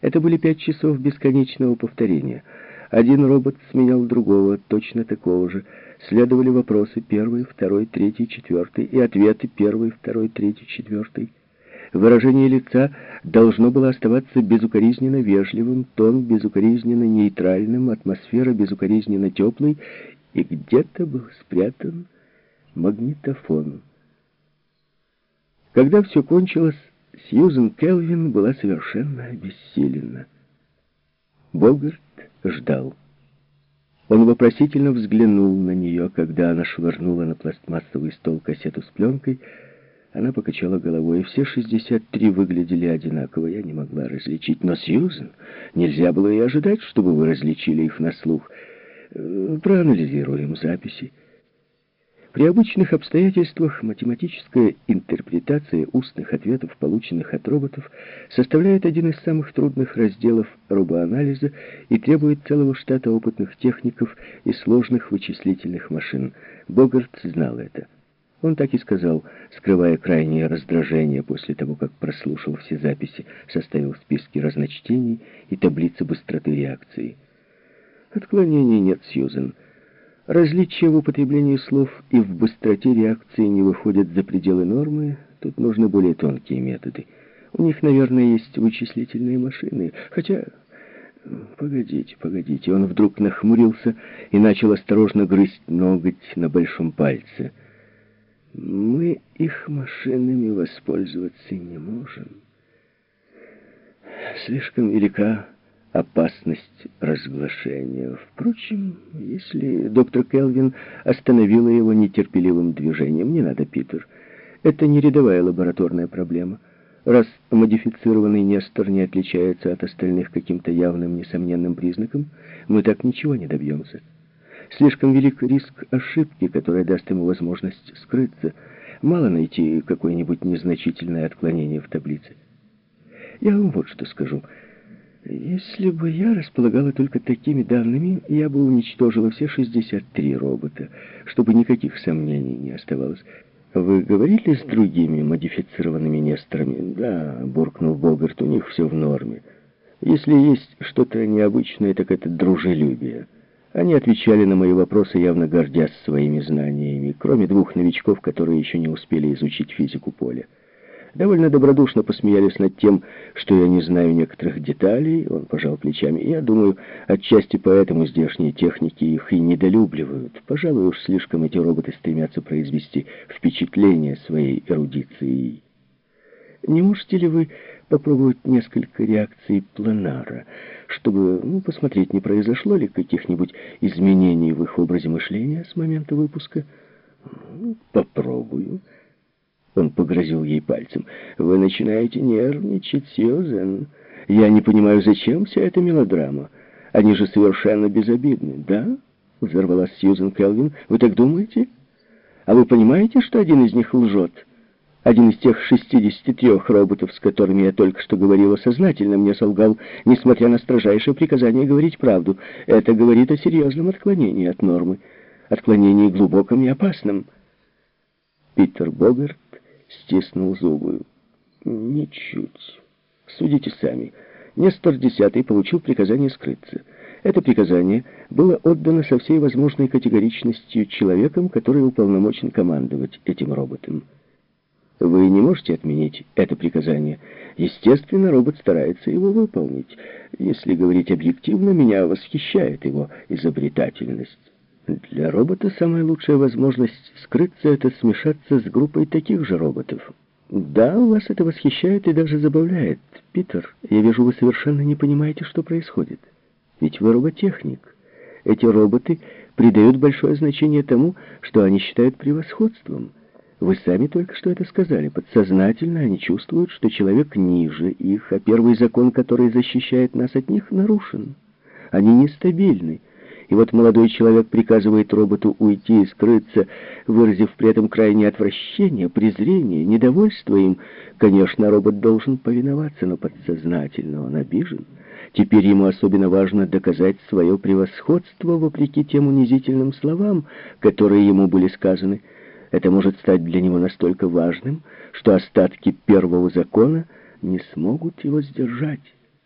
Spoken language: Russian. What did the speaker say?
Это были пять часов бесконечного повторения. Один робот сменял другого, точно такого же. Следовали вопросы первый, второй, третий, четвертый и ответы первый, второй, третий, четвертый. Выражение лица должно было оставаться безукоризненно вежливым, тон безукоризненно нейтральным, атмосфера безукоризненно теплой, и где-то был спрятан магнитофон. Когда все кончилось, Сьюзен Келвин была совершенно обессилена. Богарт ждал. Он вопросительно взглянул на нее, когда она швырнула на пластмассовый стол кассету с пленкой. Она покачала головой, и все 63 выглядели одинаково. Я не могла различить. Но, Сьюзен, нельзя было и ожидать, чтобы вы различили их на слух. Э, проанализируем записи. При обычных обстоятельствах математическая интерпретация устных ответов, полученных от роботов, составляет один из самых трудных разделов робоанализа и требует целого штата опытных техников и сложных вычислительных машин. Богарт знал это. Он так и сказал, скрывая крайнее раздражение после того, как прослушал все записи, составил списки разночтений и таблицы быстроты реакции. «Отклонений нет, Сьюзен». Различия в употреблении слов и в быстроте реакции не выходят за пределы нормы. Тут нужны более тонкие методы. У них, наверное, есть вычислительные машины. Хотя... Погодите, погодите. Он вдруг нахмурился и начал осторожно грызть ноготь на большом пальце. Мы их машинами воспользоваться не можем. Слишком велика опасность разглашения. Впрочем, если доктор Келвин остановила его нетерпеливым движением, не надо, Питер. Это не рядовая лабораторная проблема. Раз модифицированный Нестор не отличается от остальных каким-то явным, несомненным признаком, мы так ничего не добьемся. Слишком велик риск ошибки, которая даст ему возможность скрыться. Мало найти какое-нибудь незначительное отклонение в таблице. Я вам вот что скажу. Если бы я располагала только такими данными, я бы уничтожила все 63 робота, чтобы никаких сомнений не оставалось. Вы говорили с другими модифицированными Несторами? Да, буркнул Богарт, у них все в норме. Если есть что-то необычное, так это дружелюбие. Они отвечали на мои вопросы, явно гордясь своими знаниями, кроме двух новичков, которые еще не успели изучить физику поля довольно добродушно посмеялись над тем, что я не знаю некоторых деталей. Он пожал плечами. Я думаю, отчасти поэтому здешние техники их и недолюбливают. Пожалуй, уж слишком эти роботы стремятся произвести впечатление своей эрудицией. Не можете ли вы попробовать несколько реакций планара, чтобы ну, посмотреть, не произошло ли каких-нибудь изменений в их образе мышления с момента выпуска? Попробую. Он погрозил ей пальцем. «Вы начинаете нервничать, Сьюзен. Я не понимаю, зачем вся эта мелодрама? Они же совершенно безобидны, да?» Взорвалась Сьюзен Келвин. «Вы так думаете? А вы понимаете, что один из них лжет?» Один из тех 63 роботов, с которыми я только что говорила, сознательно мне солгал, несмотря на строжайшее приказание говорить правду. Это говорит о серьезном отклонении от нормы, отклонении глубоком и опасном. Питер Богарт стиснул зубы. Ничуть. Судите сами. Нестор Десятый получил приказание скрыться. Это приказание было отдано со всей возможной категоричностью человеком, который уполномочен командовать этим роботом. Вы не можете отменить это приказание. Естественно, робот старается его выполнить. Если говорить объективно, меня восхищает его изобретательность. Для робота самая лучшая возможность скрыться — это смешаться с группой таких же роботов. Да, вас это восхищает и даже забавляет. Питер, я вижу, вы совершенно не понимаете, что происходит. Ведь вы роботехник. Эти роботы придают большое значение тому, что они считают превосходством. Вы сами только что это сказали. Подсознательно они чувствуют, что человек ниже их, а первый закон, который защищает нас от них, нарушен. Они нестабильны. И вот молодой человек приказывает роботу уйти и скрыться, выразив при этом крайнее отвращение, презрение, недовольство им. Конечно, робот должен повиноваться, но подсознательно он обижен. Теперь ему особенно важно доказать свое превосходство вопреки тем унизительным словам, которые ему были сказаны. Это может стать для него настолько важным, что остатки первого закона не смогут его сдержать.